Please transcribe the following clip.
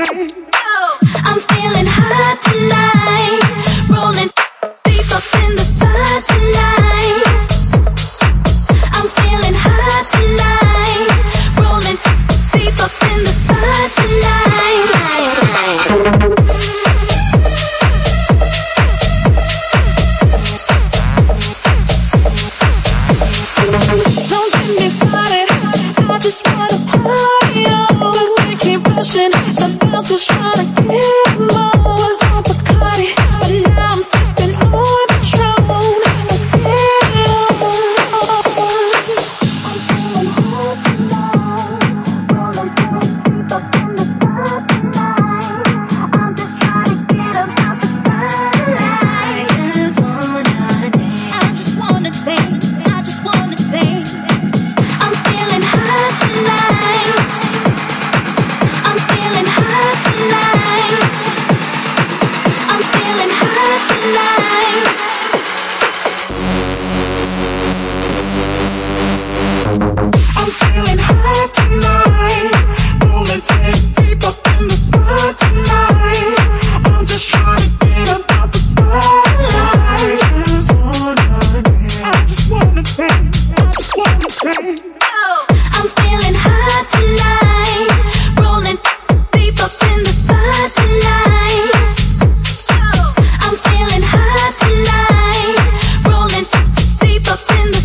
I'm feeling hot tonight, rolling deep up in the spot tonight. trying to get away. Santo